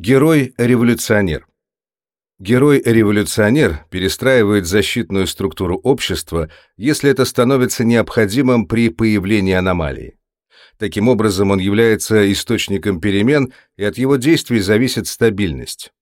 Герой-революционер. Герой-революционер перестраивает защитную структуру общества, если это становится необходимым при появлении аномалии. Таким образом, он является источником перемен, и от его действий зависит стабильность.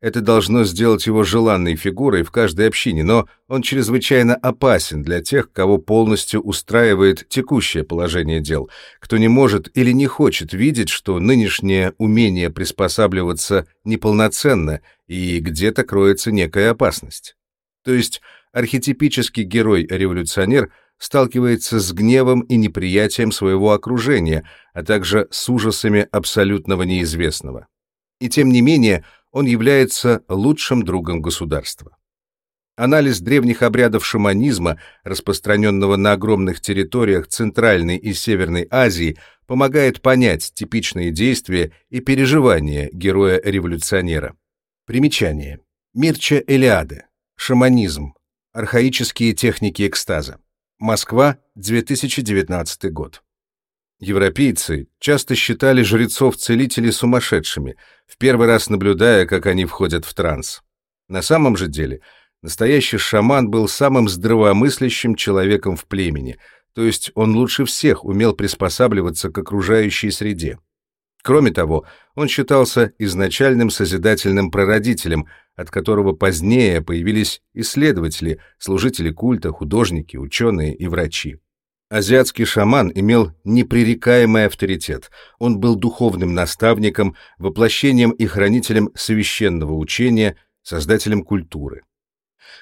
Это должно сделать его желанной фигурой в каждой общине, но он чрезвычайно опасен для тех, кого полностью устраивает текущее положение дел, кто не может или не хочет видеть, что нынешнее умение приспосабливаться неполноценно и где-то кроется некая опасность. То есть архетипический герой-революционер сталкивается с гневом и неприятием своего окружения, а также с ужасами абсолютного неизвестного. И тем не менее, он является лучшим другом государства. Анализ древних обрядов шаманизма, распространенного на огромных территориях Центральной и Северной Азии, помогает понять типичные действия и переживания героя-революционера. Примечание. Мирча Элиады. Шаманизм. Архаические техники экстаза. Москва, 2019 год. Европейцы часто считали жрецов-целителей сумасшедшими, в первый раз наблюдая, как они входят в транс. На самом же деле, настоящий шаман был самым здравомыслящим человеком в племени, то есть он лучше всех умел приспосабливаться к окружающей среде. Кроме того, он считался изначальным созидательным прародителем, от которого позднее появились исследователи, служители культа, художники, ученые и врачи. Азиатский шаман имел непререкаемый авторитет. Он был духовным наставником, воплощением и хранителем священного учения, создателем культуры.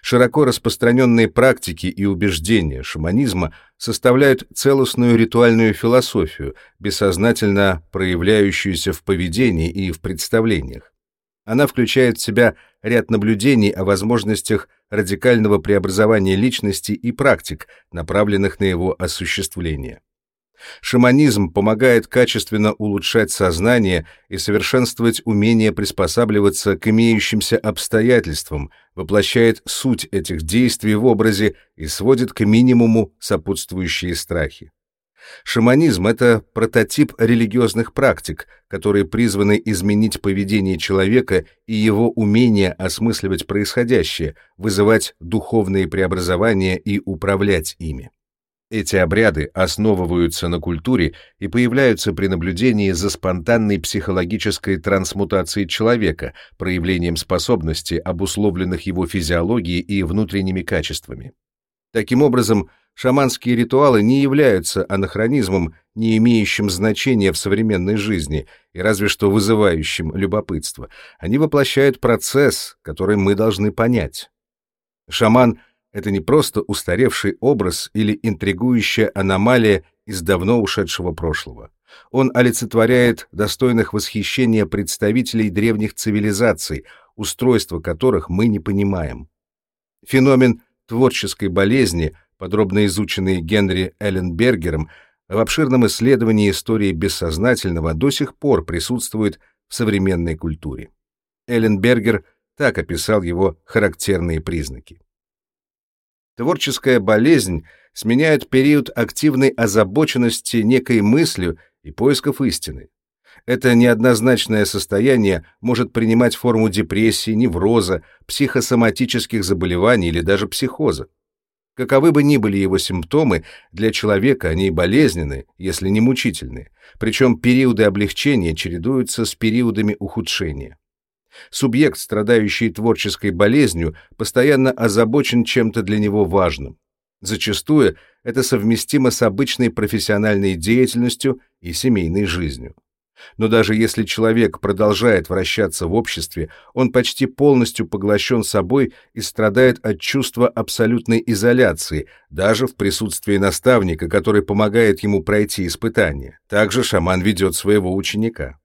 Широко распространенные практики и убеждения шаманизма составляют целостную ритуальную философию, бессознательно проявляющуюся в поведении и в представлениях. Она включает в себя ряд наблюдений о возможностях радикального преобразования личности и практик, направленных на его осуществление. Шаманизм помогает качественно улучшать сознание и совершенствовать умение приспосабливаться к имеющимся обстоятельствам, воплощает суть этих действий в образе и сводит к минимуму сопутствующие страхи. Шаманизм — это прототип религиозных практик, которые призваны изменить поведение человека и его умение осмысливать происходящее, вызывать духовные преобразования и управлять ими. Эти обряды основываются на культуре и появляются при наблюдении за спонтанной психологической трансмутацией человека, проявлением способностей, обусловленных его физиологией и внутренними качествами. Таким образом, Шаманские ритуалы не являются анахронизмом, не имеющим значения в современной жизни и разве что вызывающим любопытство. Они воплощают процесс, который мы должны понять. Шаман — это не просто устаревший образ или интригующая аномалия из давно ушедшего прошлого. Он олицетворяет достойных восхищения представителей древних цивилизаций, устройство которых мы не понимаем. Феномен творческой болезни — подробно изученный Генри Элленбергером, в обширном исследовании истории бессознательного до сих пор присутствует в современной культуре. Элленбергер так описал его характерные признаки. Творческая болезнь сменяет период активной озабоченности некой мыслью и поисков истины. Это неоднозначное состояние может принимать форму депрессии, невроза, психосоматических заболеваний или даже психоза. Каковы бы ни были его симптомы, для человека они болезненны, если не мучительны, причем периоды облегчения чередуются с периодами ухудшения. Субъект, страдающий творческой болезнью, постоянно озабочен чем-то для него важным. Зачастую это совместимо с обычной профессиональной деятельностью и семейной жизнью. Но даже если человек продолжает вращаться в обществе, он почти полностью поглощен собой и страдает от чувства абсолютной изоляции, даже в присутствии наставника, который помогает ему пройти испытание. Также шаман ведет своего ученика.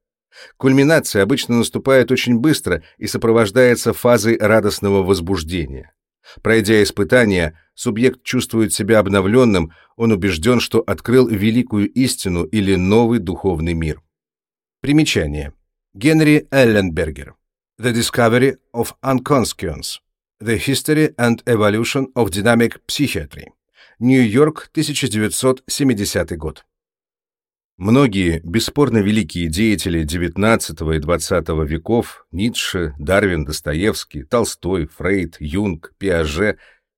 Кульминация обычно наступает очень быстро и сопровождается фазой радостного возбуждения. Пройдя испытание, субъект чувствует себя обновленным, он убежден, что открыл великую истину или новый духовный мир. Примечание. Генри Элленбергер. The Discovery of Unconscious. The History and Evolution of Dynamic Psychiatry. Нью-Йорк, 1970 год. Многие, бесспорно великие деятели XIX и XX веков, Ницше, Дарвин, Достоевский, Толстой, Фрейд, Юнг, Пиаже,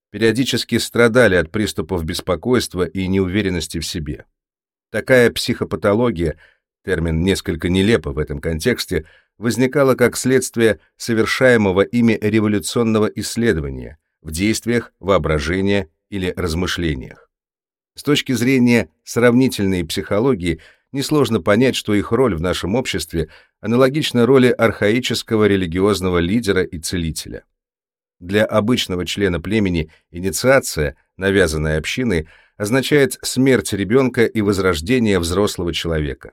периодически страдали от приступов беспокойства и неуверенности в себе. Такая психопатология, термин несколько нелепо в этом контексте, возникала как следствие совершаемого ими революционного исследования в действиях, воображении или размышлениях. С точки зрения сравнительной психологии несложно понять, что их роль в нашем обществе аналогична роли архаического религиозного лидера и целителя. Для обычного члена племени инициация, навязанная общиной, означает смерть ребенка и возрождение взрослого человека.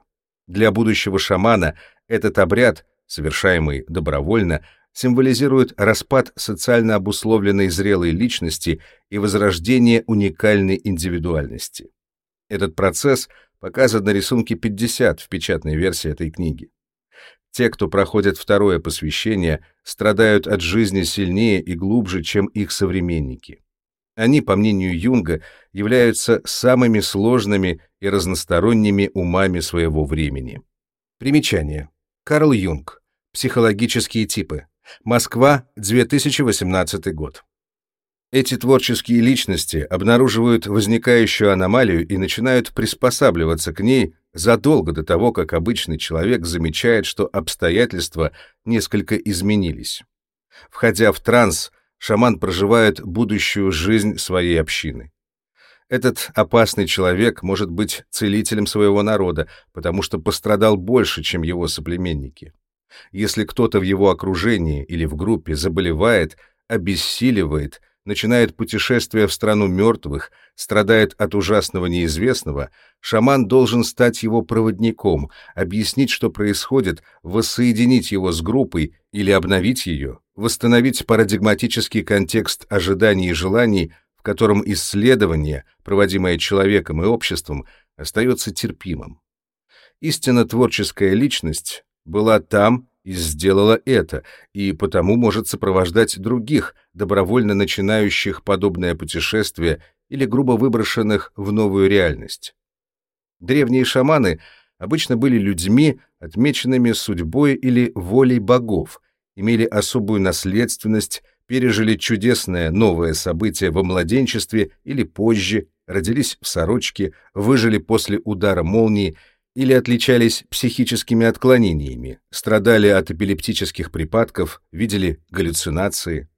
Для будущего шамана этот обряд, совершаемый добровольно, символизирует распад социально обусловленной зрелой личности и возрождение уникальной индивидуальности. Этот процесс показан на рисунке 50 в печатной версии этой книги. Те, кто проходит второе посвящение, страдают от жизни сильнее и глубже, чем их современники. Они, по мнению Юнга, являются самыми сложными и разносторонними умами своего времени. Примечание. Карл Юнг. Психологические типы. Москва, 2018 год. Эти творческие личности обнаруживают возникающую аномалию и начинают приспосабливаться к ней задолго до того, как обычный человек замечает, что обстоятельства несколько изменились. Входя в транс, шаман проживает будущую жизнь своей общины. Этот опасный человек может быть целителем своего народа, потому что пострадал больше, чем его соплеменники. Если кто-то в его окружении или в группе заболевает, обессиливает, начинает путешествие в страну мертвых, страдает от ужасного неизвестного, шаман должен стать его проводником, объяснить, что происходит, воссоединить его с группой или обновить ее, восстановить парадигматический контекст ожиданий и желаний, в котором исследование, проводимое человеком и обществом, остается терпимым. Истинно творческая личность была там и сделала это, и потому может сопровождать других, добровольно начинающих подобное путешествие или грубо выброшенных в новую реальность. Древние шаманы обычно были людьми, отмеченными судьбой или волей богов, имели особую наследственность, пережили чудесное новое событие во младенчестве или позже, родились в сорочке, выжили после удара молнии или отличались психическими отклонениями, страдали от эпилептических припадков, видели галлюцинации.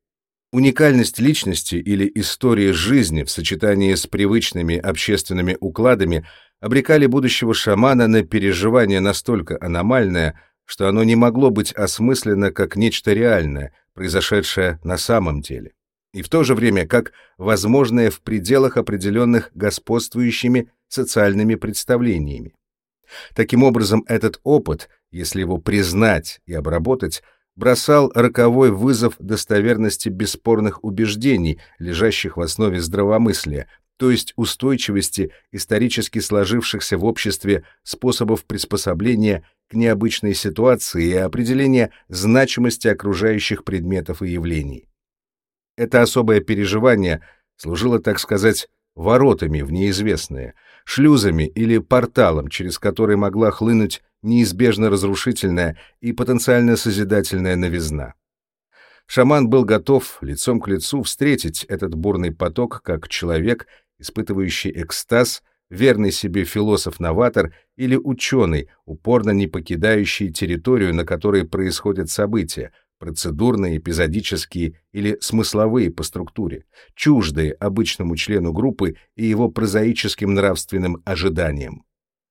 Уникальность личности или истории жизни в сочетании с привычными общественными укладами обрекали будущего шамана на переживание настолько аномальное, что оно не могло быть осмысленно как нечто реальное, произошедшее на самом деле, и в то же время как возможное в пределах определенных господствующими социальными представлениями. Таким образом, этот опыт, если его признать и обработать, бросал роковой вызов достоверности бесспорных убеждений, лежащих в основе здравомыслия, то есть устойчивости исторически сложившихся в обществе способов приспособления к необычной ситуации и определения значимости окружающих предметов и явлений. Это особое переживание служило, так сказать, воротами в неизвестное, шлюзами или порталом, через который могла хлынуть неизбежно разрушительная и потенциально созидательная новизна. Шаман был готов лицом к лицу встретить этот бурный поток как человек, испытывающий экстаз, верный себе философ-новатор или ученый, упорно не покидающий территорию, на которой происходят события, процедурные, эпизодические или смысловые по структуре, чуждые обычному члену группы и его прозаическим нравственным ожиданиям.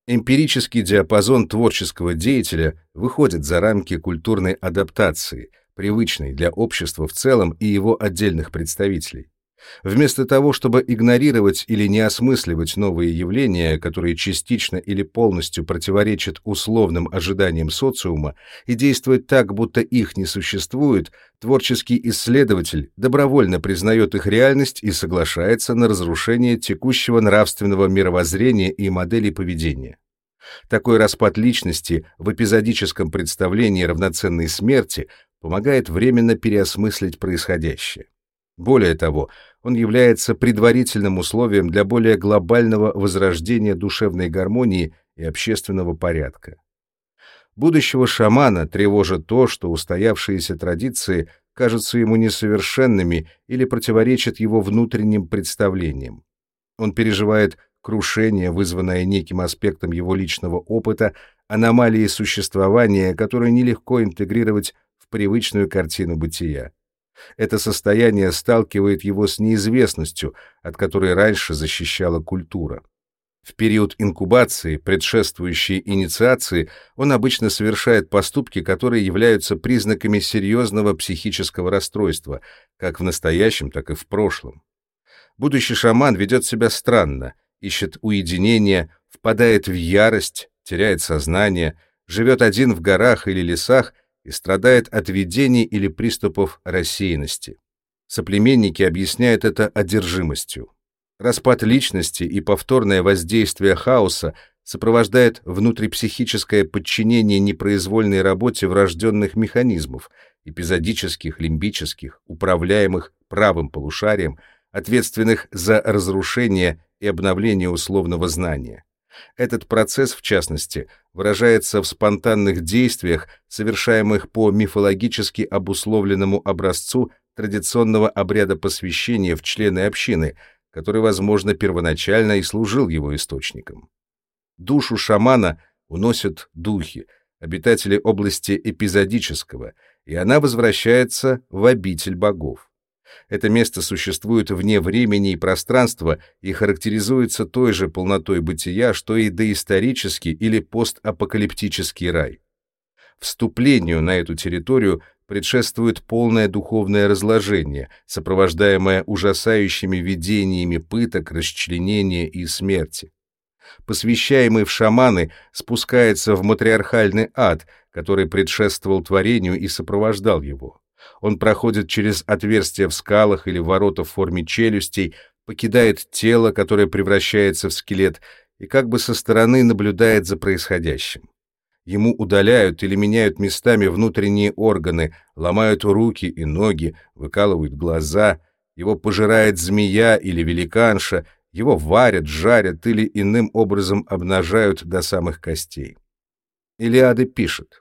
Эмпирический диапазон творческого деятеля выходит за рамки культурной адаптации, привычной для общества в целом и его отдельных представителей. Вместо того, чтобы игнорировать или не осмысливать новые явления, которые частично или полностью противоречат условным ожиданиям социума, и действовать так, будто их не существует, творческий исследователь добровольно признает их реальность и соглашается на разрушение текущего нравственного мировоззрения и моделей поведения. Такой распад личности в эпизодическом представлении равноценной смерти помогает временно переосмыслить происходящее. Более того, он является предварительным условием для более глобального возрождения душевной гармонии и общественного порядка. Будущего шамана тревожит то, что устоявшиеся традиции кажутся ему несовершенными или противоречат его внутренним представлениям. Он переживает крушение, вызванное неким аспектом его личного опыта, аномалии существования, которые нелегко интегрировать в привычную картину бытия. Это состояние сталкивает его с неизвестностью, от которой раньше защищала культура. В период инкубации, предшествующей инициации, он обычно совершает поступки, которые являются признаками серьезного психического расстройства, как в настоящем, так и в прошлом. Будущий шаман ведет себя странно, ищет уединения, впадает в ярость, теряет сознание, живет один в горах или лесах и страдает от видений или приступов рассеянности. Соплеменники объясняют это одержимостью. Распад личности и повторное воздействие хаоса сопровождает внутрипсихическое подчинение непроизвольной работе врожденных механизмов, эпизодических, лимбических, управляемых правым полушарием, ответственных за разрушение и обновление условного знания. Этот процесс, в частности, выражается в спонтанных действиях, совершаемых по мифологически обусловленному образцу традиционного обряда посвящения в члены общины – который, возможно, первоначально и служил его источником. Душу шамана уносят духи, обитатели области эпизодического, и она возвращается в обитель богов. Это место существует вне времени и пространства и характеризуется той же полнотой бытия, что и доисторический или постапокалиптический рай. Вступлению на эту территорию предшествует полное духовное разложение, сопровождаемое ужасающими видениями пыток, расчленения и смерти. Посвящаемый в шаманы спускается в матриархальный ад, который предшествовал творению и сопровождал его. Он проходит через отверстия в скалах или ворота в форме челюстей, покидает тело, которое превращается в скелет, и как бы со стороны наблюдает за происходящим. Ему удаляют или меняют местами внутренние органы, ломают руки и ноги, выкалывают глаза, его пожирает змея или великанша, его варят, жарят или иным образом обнажают до самых костей. Илиады пишет.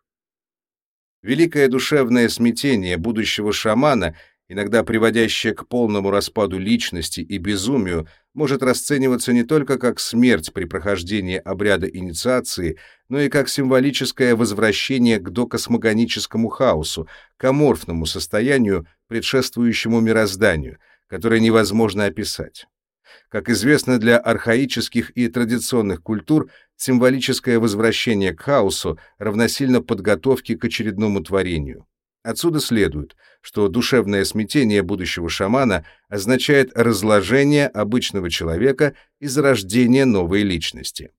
Великое душевное смятение будущего шамана иногда приводящее к полному распаду личности и безумию, может расцениваться не только как смерть при прохождении обряда инициации, но и как символическое возвращение к докосмогоническому хаосу, к аморфному состоянию, предшествующему мирозданию, которое невозможно описать. Как известно, для архаических и традиционных культур символическое возвращение к хаосу равносильно подготовке к очередному творению. Отсюда следует, что душевное смятение будущего шамана означает разложение обычного человека и зарождение новой личности.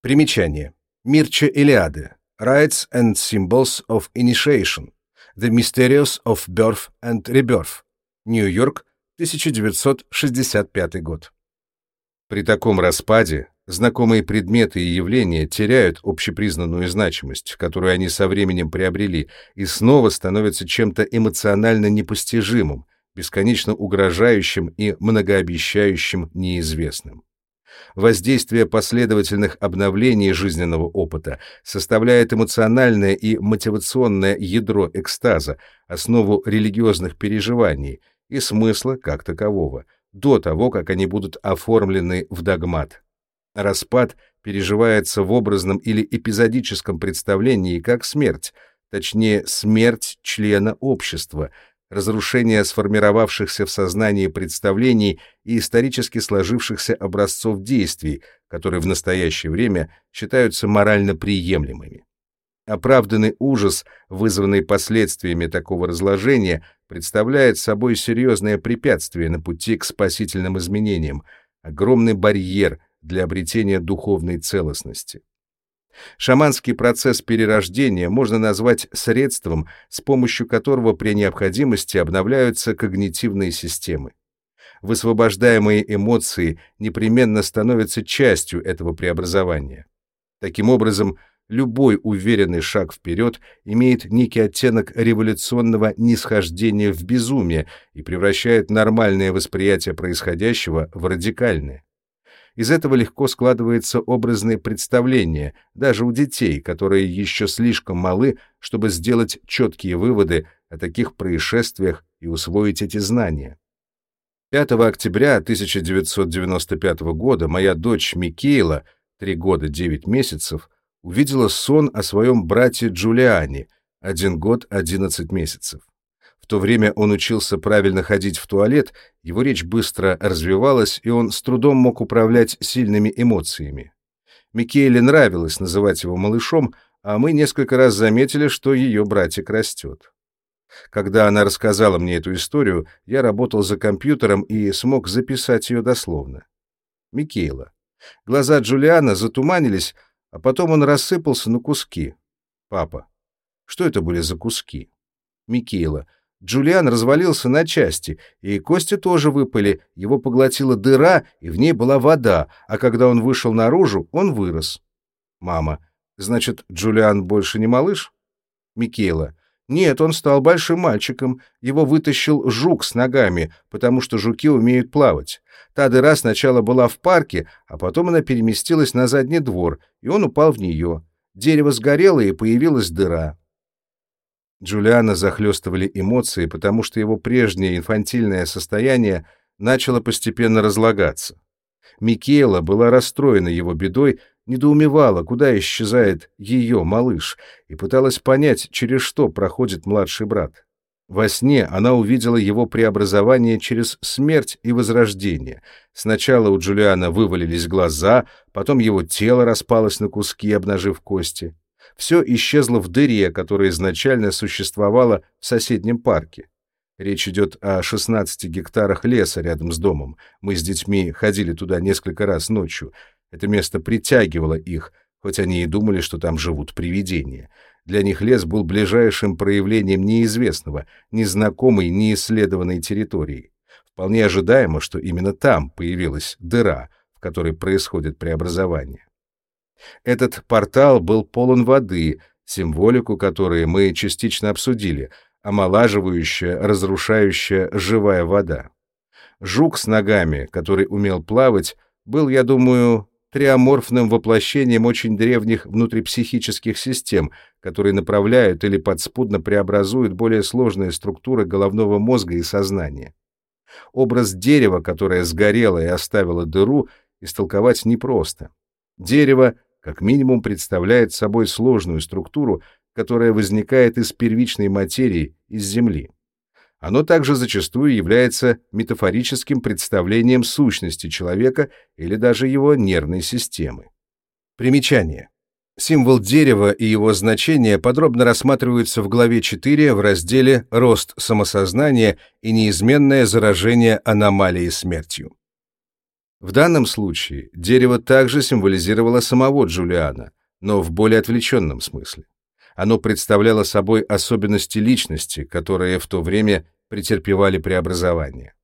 Примечание. Мирча Илиады. Rites and Symbols of Initiation. The Mysterious of Birth and Rebirth. Нью-Йорк, 1965 год. При таком распаде знакомые предметы и явления теряют общепризнанную значимость, которую они со временем приобрели, и снова становятся чем-то эмоционально непостижимым, бесконечно угрожающим и многообещающим неизвестным. Воздействие последовательных обновлений жизненного опыта составляет эмоциональное и мотивационное ядро экстаза, основу религиозных переживаний и смысла как такового, до того, как они будут оформлены в догмат. Распад переживается в образном или эпизодическом представлении как смерть, точнее, смерть члена общества, разрушение сформировавшихся в сознании представлений и исторически сложившихся образцов действий, которые в настоящее время считаются морально приемлемыми. Оправданный ужас, вызванный последствиями такого разложения, представляет собой серьезное препятствие на пути к спасительным изменениям, огромный барьер, для обретения духовной целостности. Шаманский процесс перерождения можно назвать средством, с помощью которого при необходимости обновляются когнитивные системы. Высвобождаемые эмоции непременно становятся частью этого преобразования. Таким образом, любой уверенный шаг вперед имеет некий оттенок революционного нисхождения в безумие и превращает нормальное восприятие происходящего в радикальное. Из этого легко складывается образное представление, даже у детей, которые еще слишком малы, чтобы сделать четкие выводы о таких происшествиях и усвоить эти знания. 5 октября 1995 года моя дочь Микейла, 3 года 9 месяцев, увидела сон о своем брате Джулиане, 1 год 11 месяцев. В то время он учился правильно ходить в туалет, его речь быстро развивалась, и он с трудом мог управлять сильными эмоциями. Микеле нравилось называть его малышом, а мы несколько раз заметили, что ее братик растет. Когда она рассказала мне эту историю, я работал за компьютером и смог записать ее дословно. Микейла. Глаза Джулиана затуманились, а потом он рассыпался на куски. Папа. Что это были за куски? Микейла. Джулиан развалился на части, и кости тоже выпали, его поглотила дыра, и в ней была вода, а когда он вышел наружу, он вырос. Мама. Значит, Джулиан больше не малыш? Микейла. Нет, он стал большим мальчиком. Его вытащил жук с ногами, потому что жуки умеют плавать. Та дыра сначала была в парке, а потом она переместилась на задний двор, и он упал в нее. Дерево сгорело, и появилась дыра. Джулиана захлестывали эмоции, потому что его прежнее инфантильное состояние начало постепенно разлагаться. Микела была расстроена его бедой, недоумевала, куда исчезает ее малыш, и пыталась понять, через что проходит младший брат. Во сне она увидела его преобразование через смерть и возрождение. Сначала у Джулиана вывалились глаза, потом его тело распалось на куски, обнажив кости. Все исчезло в дыре, которая изначально существовала в соседнем парке. Речь идет о 16 гектарах леса рядом с домом. Мы с детьми ходили туда несколько раз ночью. Это место притягивало их, хоть они и думали, что там живут привидения. Для них лес был ближайшим проявлением неизвестного, незнакомой, неисследованной территории. Вполне ожидаемо, что именно там появилась дыра, в которой происходит преобразование. Этот портал был полон воды, символику которой мы частично обсудили, омолаживающая, разрушающая живая вода. Жук с ногами, который умел плавать, был, я думаю, триоморфным воплощением очень древних внутрипсихических систем, которые направляют или подспудно преобразуют более сложные структуры головного мозга и сознания. Образ дерева, которое сгорело и оставило дыру, истолковать непросто. Дерево как минимум представляет собой сложную структуру, которая возникает из первичной материи, из Земли. Оно также зачастую является метафорическим представлением сущности человека или даже его нервной системы. Примечание. Символ дерева и его значение подробно рассматриваются в главе 4 в разделе «Рост самосознания и неизменное заражение аномалией смертью». В данном случае дерево также символизировало самого Джулиана, но в более отвлеченном смысле. Оно представляло собой особенности личности, которые в то время претерпевали преобразование.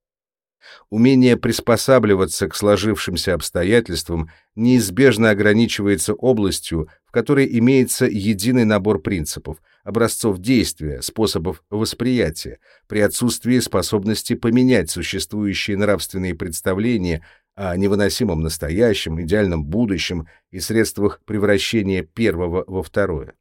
Умение приспосабливаться к сложившимся обстоятельствам неизбежно ограничивается областью, в которой имеется единый набор принципов, образцов действия, способов восприятия, при отсутствии способности поменять существующие нравственные представления о невыносимом настоящем, идеальном будущем и средствах превращения первого во второе.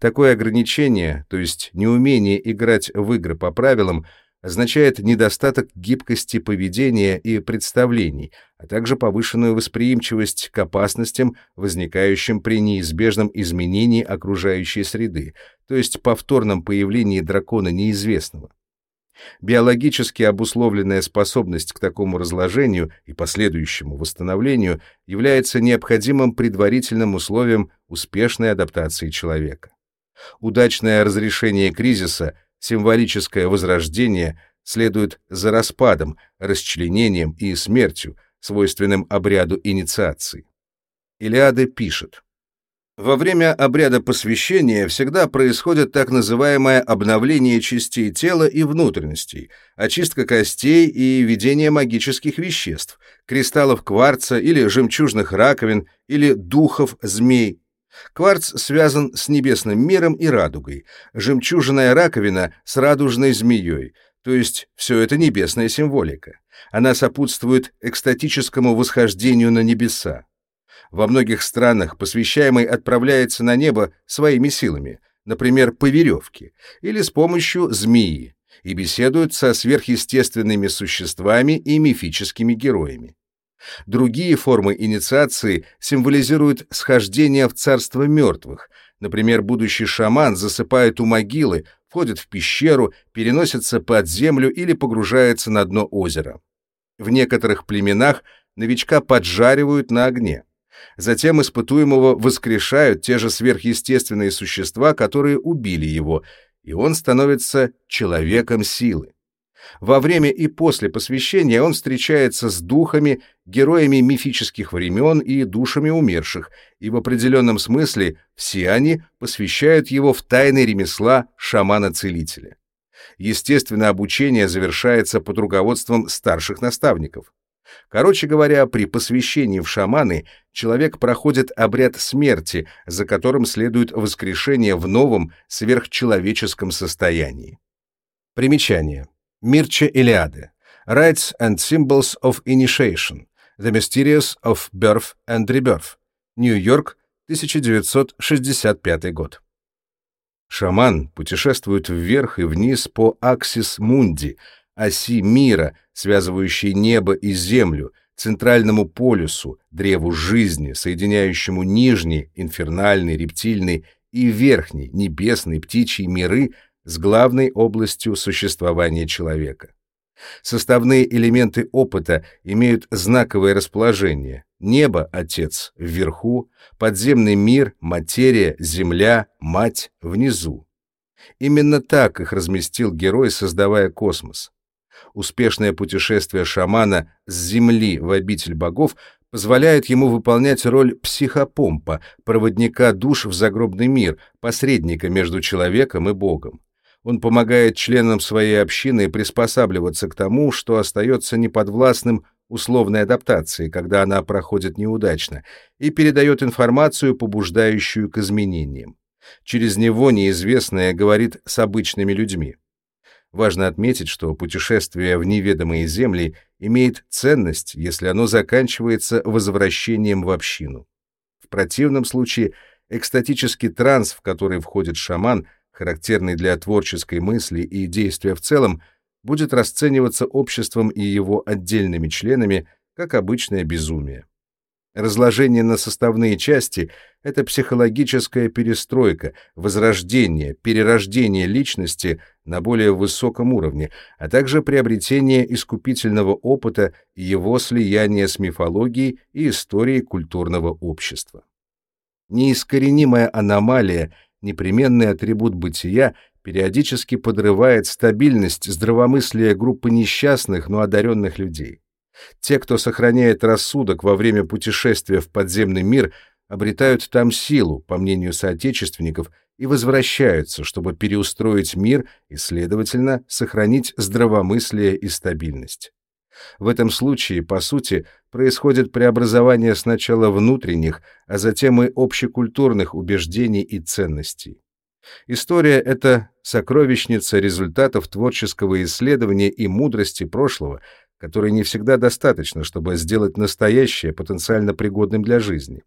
Такое ограничение, то есть неумение играть в игры по правилам, означает недостаток гибкости поведения и представлений, а также повышенную восприимчивость к опасностям, возникающим при неизбежном изменении окружающей среды, то есть повторном появлении дракона неизвестного. Биологически обусловленная способность к такому разложению и последующему восстановлению является необходимым предварительным условием успешной адаптации человека. Удачное разрешение кризиса, символическое возрождение следует за распадом, расчленением и смертью, свойственным обряду инициации. Илиада пишет во время обряда посвящения всегда происходит так называемое обновление частей тела и внутренностей, очистка костей и введение магических веществ, кристаллов кварца или жемчужных раковин или духов змей. Кварц связан с небесным миром и радугой, жемчужная раковина с радужной змеей, То есть все это небесная символика. Она сопутствует экстатическому восхождению на небеса. Во многих странах посвящаемый отправляется на небо своими силами, например, по веревке, или с помощью змеи, и беседует со сверхъестественными существами и мифическими героями. Другие формы инициации символизируют схождение в царство мертвых. Например, будущий шаман засыпает у могилы, входит в пещеру, переносится под землю или погружается на дно озера. В некоторых племенах новичка поджаривают на огне. Затем испытуемого воскрешают те же сверхъестественные существа, которые убили его, и он становится человеком силы. Во время и после посвящения он встречается с духами, героями мифических времен и душами умерших, и в определенном смысле все они посвящают его в тайны ремесла шамана-целителя. Естественно, обучение завершается под руководством старших наставников. Короче говоря, при посвящении в шаманы человек проходит обряд смерти, за которым следует воскрешение в новом сверхчеловеческом состоянии. Примечание. Мирча Илиады. Rites and Symbols of Initiation. The Mysterious of Birth and Rebirth. Нью-Йорк, 1965 год. Шаман путешествует вверх и вниз по аксис мунди, оси мира, связывающей небо и землю, центральному полюсу, древу жизни, соединяющему нижний, инфернальный, рептильный и верхний, небесный, птичий миры с главной областью существования человека. Составные элементы опыта имеют знаковое расположение. Небо — Отец вверху, подземный мир, материя, земля, мать внизу. Именно так их разместил герой, создавая космос. Успешное путешествие шамана с Земли в обитель богов позволяет ему выполнять роль психопомпа, проводника душ в загробный мир, посредника между человеком и Богом. Он помогает членам своей общины приспосабливаться к тому, что остается неподвластным условной адаптации, когда она проходит неудачно, и передает информацию, побуждающую к изменениям. Через него неизвестное говорит с обычными людьми. Важно отметить, что путешествие в неведомые земли имеет ценность, если оно заканчивается возвращением в общину. В противном случае экстатический транс, в который входит шаман, характерный для творческой мысли и действия в целом, будет расцениваться обществом и его отдельными членами как обычное безумие. Разложение на составные части — это психологическая перестройка, возрождение, перерождение личности на более высоком уровне, а также приобретение искупительного опыта и его слияние с мифологией и историей культурного общества. Неискоренимая аномалия — непременный атрибут бытия, периодически подрывает стабильность здравомыслия группы несчастных, но одаренных людей. Те, кто сохраняет рассудок во время путешествия в подземный мир, обретают там силу, по мнению соотечественников, и возвращаются, чтобы переустроить мир и, следовательно, сохранить здравомыслие и стабильность. В этом случае, по сути, происходит преобразование сначала внутренних, а затем и общекультурных убеждений и ценностей. История — это сокровищница результатов творческого исследования и мудрости прошлого, которой не всегда достаточно, чтобы сделать настоящее потенциально пригодным для жизни.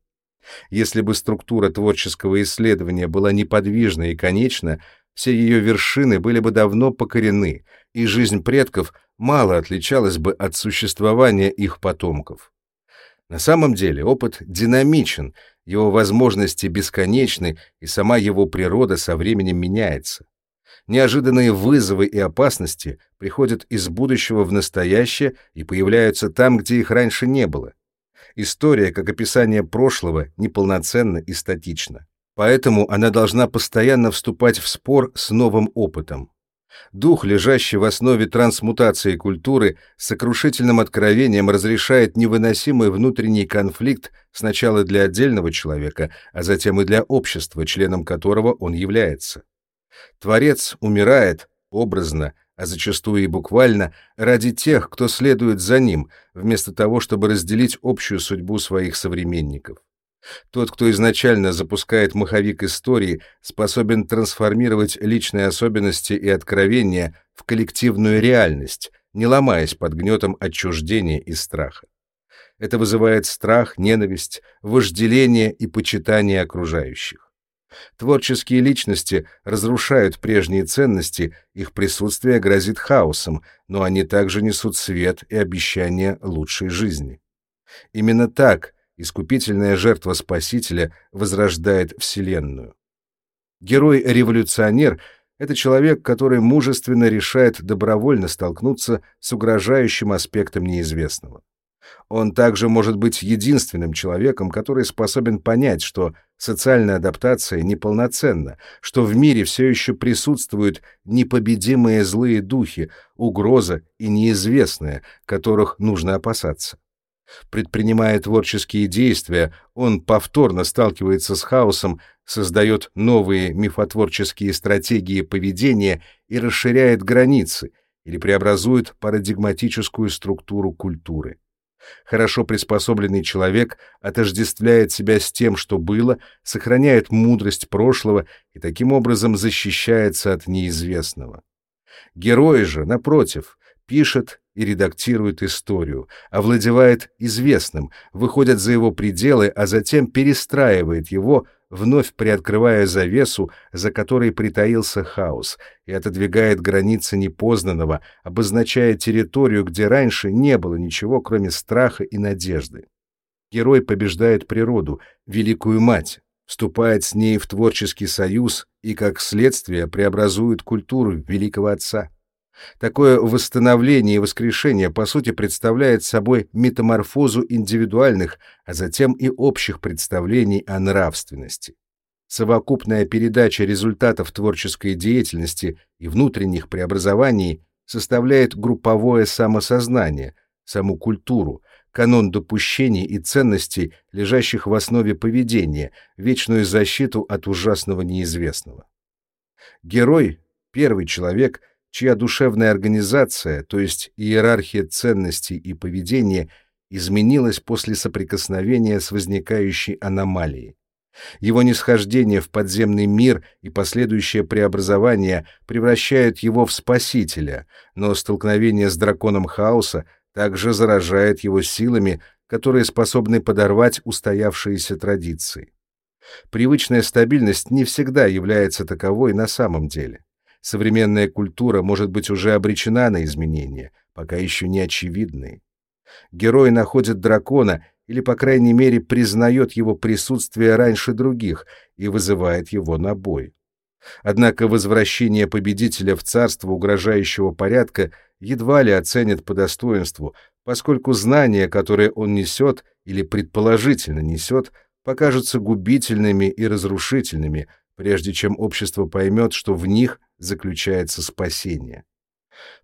Если бы структура творческого исследования была неподвижна и конечна, все ее вершины были бы давно покорены, и жизнь предков мало отличалась бы от существования их потомков. На самом деле опыт динамичен, его возможности бесконечны, и сама его природа со временем меняется. Неожиданные вызовы и опасности приходят из будущего в настоящее и появляются там, где их раньше не было. История, как описание прошлого, неполноценна и статична. Поэтому она должна постоянно вступать в спор с новым опытом. Дух, лежащий в основе трансмутации культуры, сокрушительным откровением разрешает невыносимый внутренний конфликт сначала для отдельного человека, а затем и для общества, членом которого он является. Творец умирает, образно, а зачастую и буквально, ради тех, кто следует за ним, вместо того, чтобы разделить общую судьбу своих современников. Тот, кто изначально запускает маховик истории, способен трансформировать личные особенности и откровения в коллективную реальность, не ломаясь под гнетом отчуждения и страха. Это вызывает страх, ненависть, вожделение и почитание окружающих. Творческие личности разрушают прежние ценности, их присутствие грозит хаосом, но они также несут свет и обещание лучшей жизни. Именно так искупительная жертва Спасителя возрождает Вселенную. Герой-революционер — это человек, который мужественно решает добровольно столкнуться с угрожающим аспектом неизвестного. Он также может быть единственным человеком, который способен понять, что социальная адаптация неполноценна, что в мире все еще присутствуют непобедимые злые духи, угроза и неизвестное, которых нужно опасаться. Предпринимая творческие действия, он повторно сталкивается с хаосом, создает новые мифотворческие стратегии поведения и расширяет границы или преобразует парадигматическую структуру культуры. Хорошо приспособленный человек отождествляет себя с тем, что было, сохраняет мудрость прошлого и таким образом защищается от неизвестного. Герой же, напротив, пишет и редактирует историю, овладевает известным, выходит за его пределы, а затем перестраивает его вновь приоткрывая завесу, за которой притаился хаос, и отодвигает границы непознанного, обозначая территорию, где раньше не было ничего, кроме страха и надежды. Герой побеждает природу, великую мать, вступает с ней в творческий союз и, как следствие, преобразует культуру великого отца. Такое восстановление и воскрешение, по сути, представляет собой метаморфозу индивидуальных, а затем и общих представлений о нравственности. Совокупная передача результатов творческой деятельности и внутренних преобразований составляет групповое самосознание, саму культуру, канон допущений и ценностей, лежащих в основе поведения, вечную защиту от ужасного неизвестного. Герой, первый человек, чья душевная организация, то есть иерархия ценностей и поведения, изменилась после соприкосновения с возникающей аномалией. Его нисхождение в подземный мир и последующее преобразование превращают его в спасителя, но столкновение с драконом хаоса также заражает его силами, которые способны подорвать устоявшиеся традиции. Привычная стабильность не всегда является таковой на самом деле современная культура может быть уже обречена на изменения, пока еще не очевидные. Герой находит дракона или, по крайней мере, признает его присутствие раньше других и вызывает его на бой. Однако возвращение победителя в царство угрожающего порядка едва ли оценят по достоинству, поскольку знания, которые он несет или предположительно несет, покажутся губительными и разрушительными, прежде чем общество поймет, что в них заключается спасение.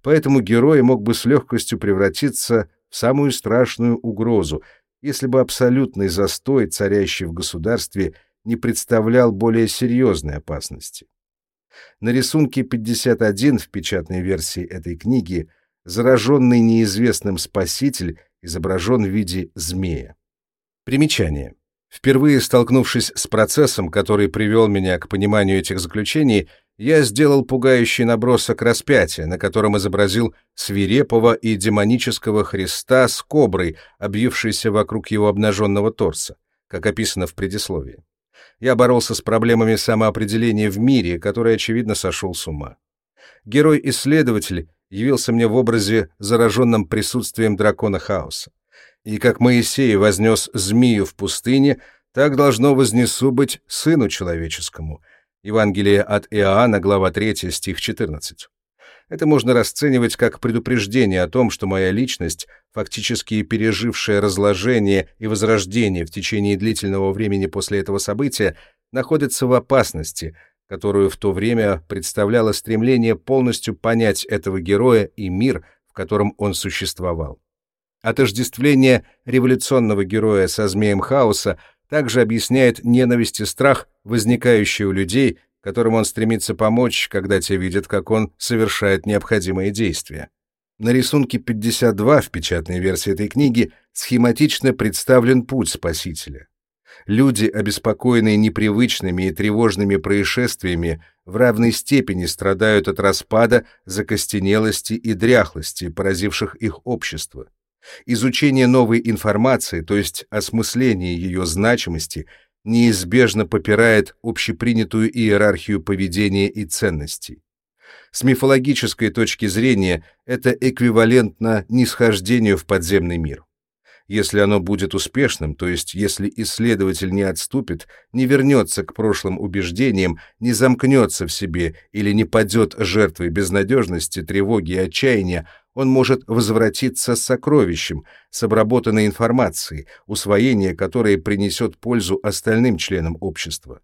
Поэтому герой мог бы с легкостью превратиться в самую страшную угрозу, если бы абсолютный застой, царящий в государстве, не представлял более серьезной опасности. На рисунке 51 в печатной версии этой книги зараженный неизвестным спаситель изображен в виде змея. Примечание. Впервые столкнувшись с процессом, который привел меня к пониманию этих заключений, я сделал пугающий набросок распятия, на котором изобразил свирепого и демонического Христа с коброй, обвившейся вокруг его обнаженного торса, как описано в предисловии. Я боролся с проблемами самоопределения в мире, который, очевидно, сошел с ума. Герой-исследователь явился мне в образе, зараженном присутствием дракона хаоса. И как Моисей вознес змею в пустыне, так должно вознесу быть сыну человеческому. Евангелие от Иоанна, глава 3, стих 14. Это можно расценивать как предупреждение о том, что моя личность, фактически пережившая разложение и возрождение в течение длительного времени после этого события, находится в опасности, которую в то время представляло стремление полностью понять этого героя и мир, в котором он существовал. Отождествление революционного героя со змеем хаоса также объясняет ненависть и страх, возникающие у людей, которым он стремится помочь, когда те видят, как он совершает необходимые действия. На рисунке 52 в печатной версии этой книги схематично представлен путь Спасителя. Люди, обеспокоенные непривычными и тревожными происшествиями, в равной степени страдают от распада, закостенелости и дряхлости, поразивших их общество. Изучение новой информации, то есть осмысление ее значимости, неизбежно попирает общепринятую иерархию поведения и ценностей. С мифологической точки зрения это эквивалентно нисхождению в подземный мир. Если оно будет успешным, то есть если исследователь не отступит, не вернется к прошлым убеждениям, не замкнется в себе или не падет жертвой безнадежности, тревоги и отчаяния, он может возвратиться с сокровищем, с обработанной информацией, усвоение которой принесет пользу остальным членам общества.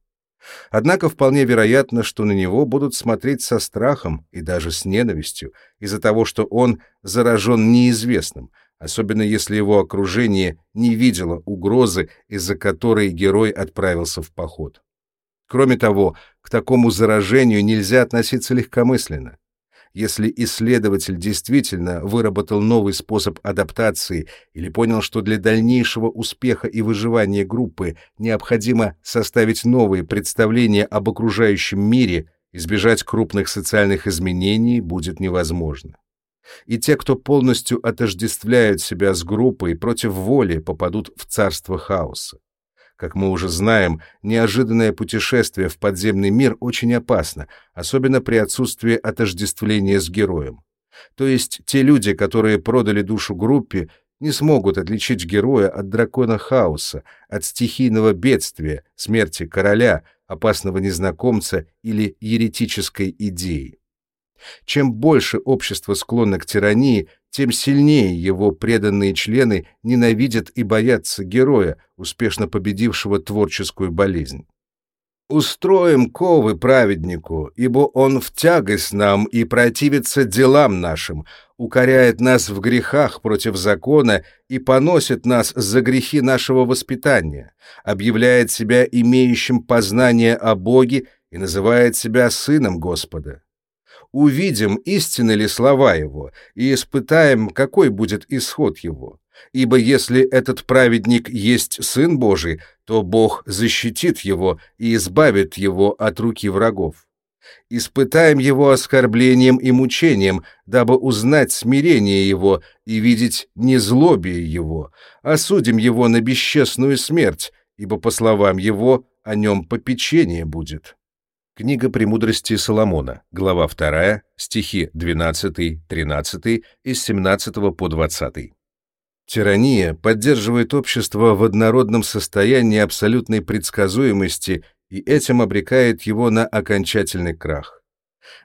Однако вполне вероятно, что на него будут смотреть со страхом и даже с ненавистью из-за того, что он заражен неизвестным, особенно если его окружение не видело угрозы, из-за которой герой отправился в поход. Кроме того, к такому заражению нельзя относиться легкомысленно. Если исследователь действительно выработал новый способ адаптации или понял, что для дальнейшего успеха и выживания группы необходимо составить новые представления об окружающем мире, избежать крупных социальных изменений будет невозможно и те, кто полностью отождествляют себя с группой, против воли попадут в царство хаоса. Как мы уже знаем, неожиданное путешествие в подземный мир очень опасно, особенно при отсутствии отождествления с героем. То есть те люди, которые продали душу группе, не смогут отличить героя от дракона хаоса, от стихийного бедствия, смерти короля, опасного незнакомца или еретической идеи. Чем больше общество склонно к тирании, тем сильнее его преданные члены ненавидят и боятся героя, успешно победившего творческую болезнь. «Устроим ковы праведнику, ибо он в тягость нам и противится делам нашим, укоряет нас в грехах против закона и поносит нас за грехи нашего воспитания, объявляет себя имеющим познание о Боге и называет себя сыном Господа увидим, истинны ли слова его, и испытаем, какой будет исход его. Ибо если этот праведник есть Сын Божий, то Бог защитит его и избавит его от руки врагов. Испытаем его оскорблением и мучением, дабы узнать смирение его и видеть незлобие его. Осудим его на бесчестную смерть, ибо, по словам его, о нем попечение будет. Книга «Премудрости Соломона», глава 2, стихи 12-13 и с 17 по 20. Тирания поддерживает общество в однородном состоянии абсолютной предсказуемости и этим обрекает его на окончательный крах.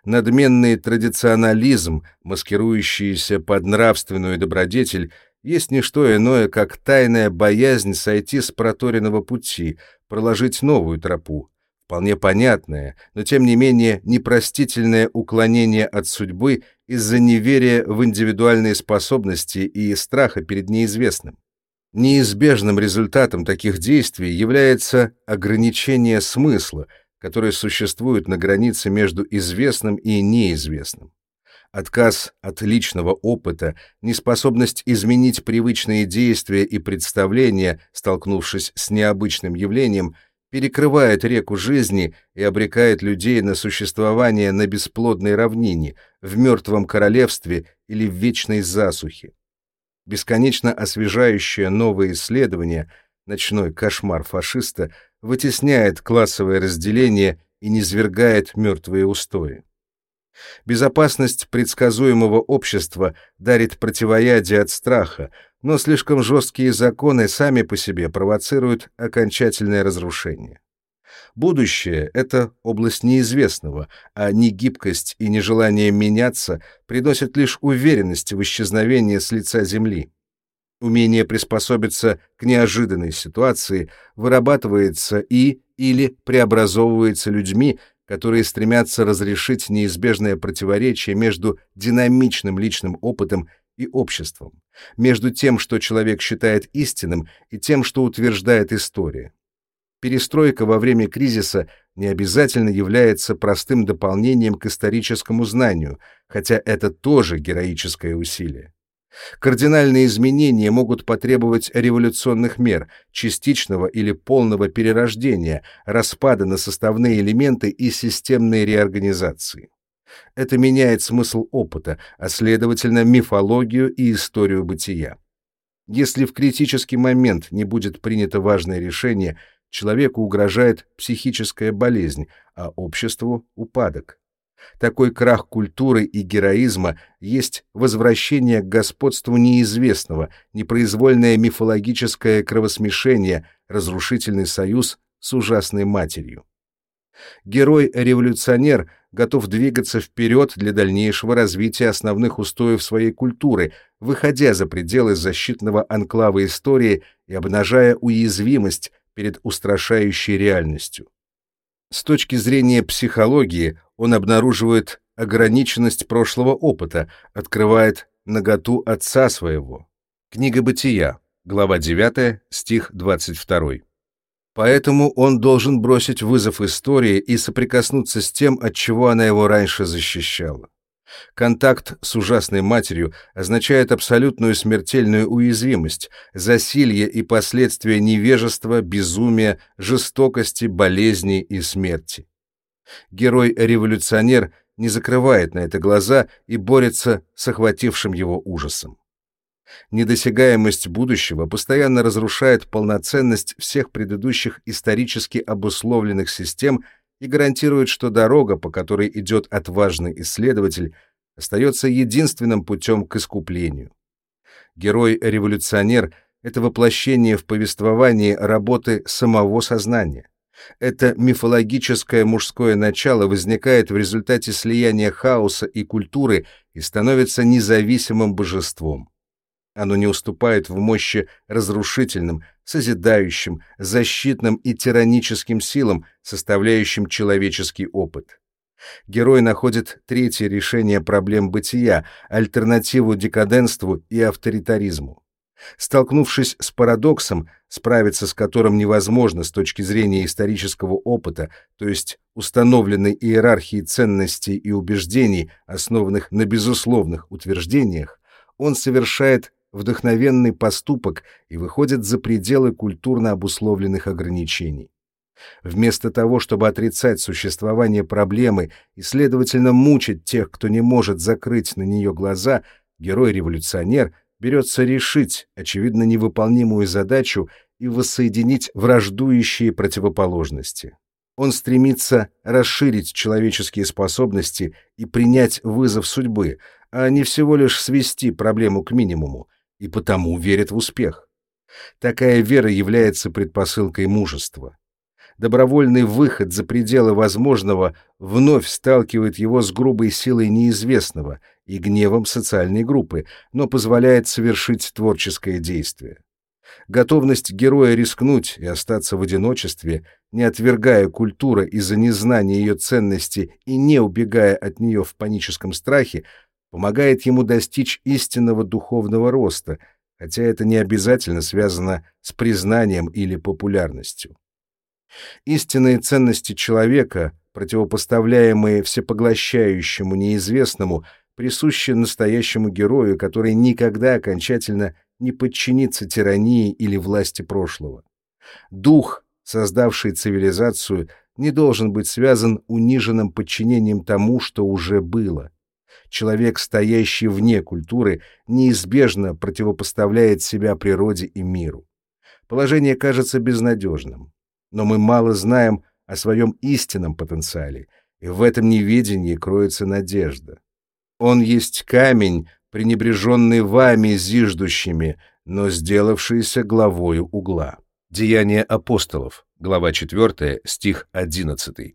Надменный традиционализм, маскирующийся под нравственную добродетель, есть не что иное, как тайная боязнь сойти с проторенного пути, проложить новую тропу, Вполне понятное, но тем не менее непростительное уклонение от судьбы из-за неверия в индивидуальные способности и страха перед неизвестным. Неизбежным результатом таких действий является ограничение смысла, которое существует на границе между известным и неизвестным. Отказ от личного опыта, неспособность изменить привычные действия и представления, столкнувшись с необычным явлением, перекрывает реку жизни и обрекает людей на существование на бесплодной равнине, в мертвом королевстве или в вечной засухе. Бесконечно освежающее новое исследование, ночной кошмар фашиста, вытесняет классовое разделение и низвергает мертвые устои. Безопасность предсказуемого общества дарит противоядие от страха, но слишком жесткие законы сами по себе провоцируют окончательное разрушение. Будущее — это область неизвестного, а негибкость и нежелание меняться приносят лишь уверенность в исчезновении с лица Земли. Умение приспособиться к неожиданной ситуации вырабатывается и или преобразовывается людьми, которые стремятся разрешить неизбежное противоречие между динамичным личным опытом и обществом, между тем, что человек считает истинным, и тем, что утверждает история. Перестройка во время кризиса не обязательно является простым дополнением к историческому знанию, хотя это тоже героическое усилие. Кардинальные изменения могут потребовать революционных мер, частичного или полного перерождения, распада на составные элементы и системной реорганизации. Это меняет смысл опыта, а следовательно мифологию и историю бытия. Если в критический момент не будет принято важное решение, человеку угрожает психическая болезнь, а обществу — упадок. Такой крах культуры и героизма есть возвращение к господству неизвестного, непроизвольное мифологическое кровосмешение, разрушительный союз с ужасной матерью. Герой-революционер готов двигаться вперед для дальнейшего развития основных устоев своей культуры, выходя за пределы защитного анклава истории и обнажая уязвимость перед устрашающей реальностью. С точки зрения психологии он обнаруживает ограниченность прошлого опыта, открывает наготу отца своего. Книга Бытия, глава 9, стих 22. Поэтому он должен бросить вызов истории и соприкоснуться с тем, от чего она его раньше защищала. Контакт с ужасной матерью означает абсолютную смертельную уязвимость, засилье и последствия невежества, безумия, жестокости, болезни и смерти. Герой-революционер не закрывает на это глаза и борется с охватившим его ужасом. Недосягаемость будущего постоянно разрушает полноценность всех предыдущих исторически обусловленных систем и гарантирует, что дорога, по которой идет отважный исследователь, остается единственным путем к искуплению. Герой-революционер — это воплощение в повествовании работы самого сознания. Это мифологическое мужское начало возникает в результате слияния хаоса и культуры и становится независимым божеством. Оно не уступает в мощи разрушительным, созидающим, защитным и тираническим силам, составляющим человеческий опыт. Герой находит третье решение проблем бытия, альтернативу декаденству и авторитаризму. Столкнувшись с парадоксом, справиться с которым невозможно с точки зрения исторического опыта, то есть установленной иерархии ценностей и убеждений, основанных на безусловных утверждениях, он совершает вдохновенный поступок и выходит за пределы культурно обусловленных ограничений. Вместо того, чтобы отрицать существование проблемы и, следовательно, мучить тех, кто не может закрыть на нее глаза, герой-революционер берется решить, очевидно, невыполнимую задачу и воссоединить враждующие противоположности. Он стремится расширить человеческие способности и принять вызов судьбы, а не всего лишь свести проблему к минимуму, и потому верит в успех. Такая вера является предпосылкой мужества. Добровольный выход за пределы возможного вновь сталкивает его с грубой силой неизвестного и гневом социальной группы, но позволяет совершить творческое действие. Готовность героя рискнуть и остаться в одиночестве, не отвергая культуры из-за незнания ее ценности и не убегая от нее в паническом страхе, помогает ему достичь истинного духовного роста, хотя это не обязательно связано с признанием или популярностью. Истинные ценности человека, противопоставляемые всепоглощающему неизвестному, присущи настоящему герою, который никогда окончательно не подчинится тирании или власти прошлого. Дух, создавший цивилизацию, не должен быть связан униженным подчинением тому, что уже было человек, стоящий вне культуры, неизбежно противопоставляет себя природе и миру. Положение кажется безнадежным, но мы мало знаем о своем истинном потенциале, и в этом неведении кроется надежда. Он есть камень, пренебреженный вами зиждущими, но сделавшийся главою угла. Деяния апостолов, глава 4, стих 11.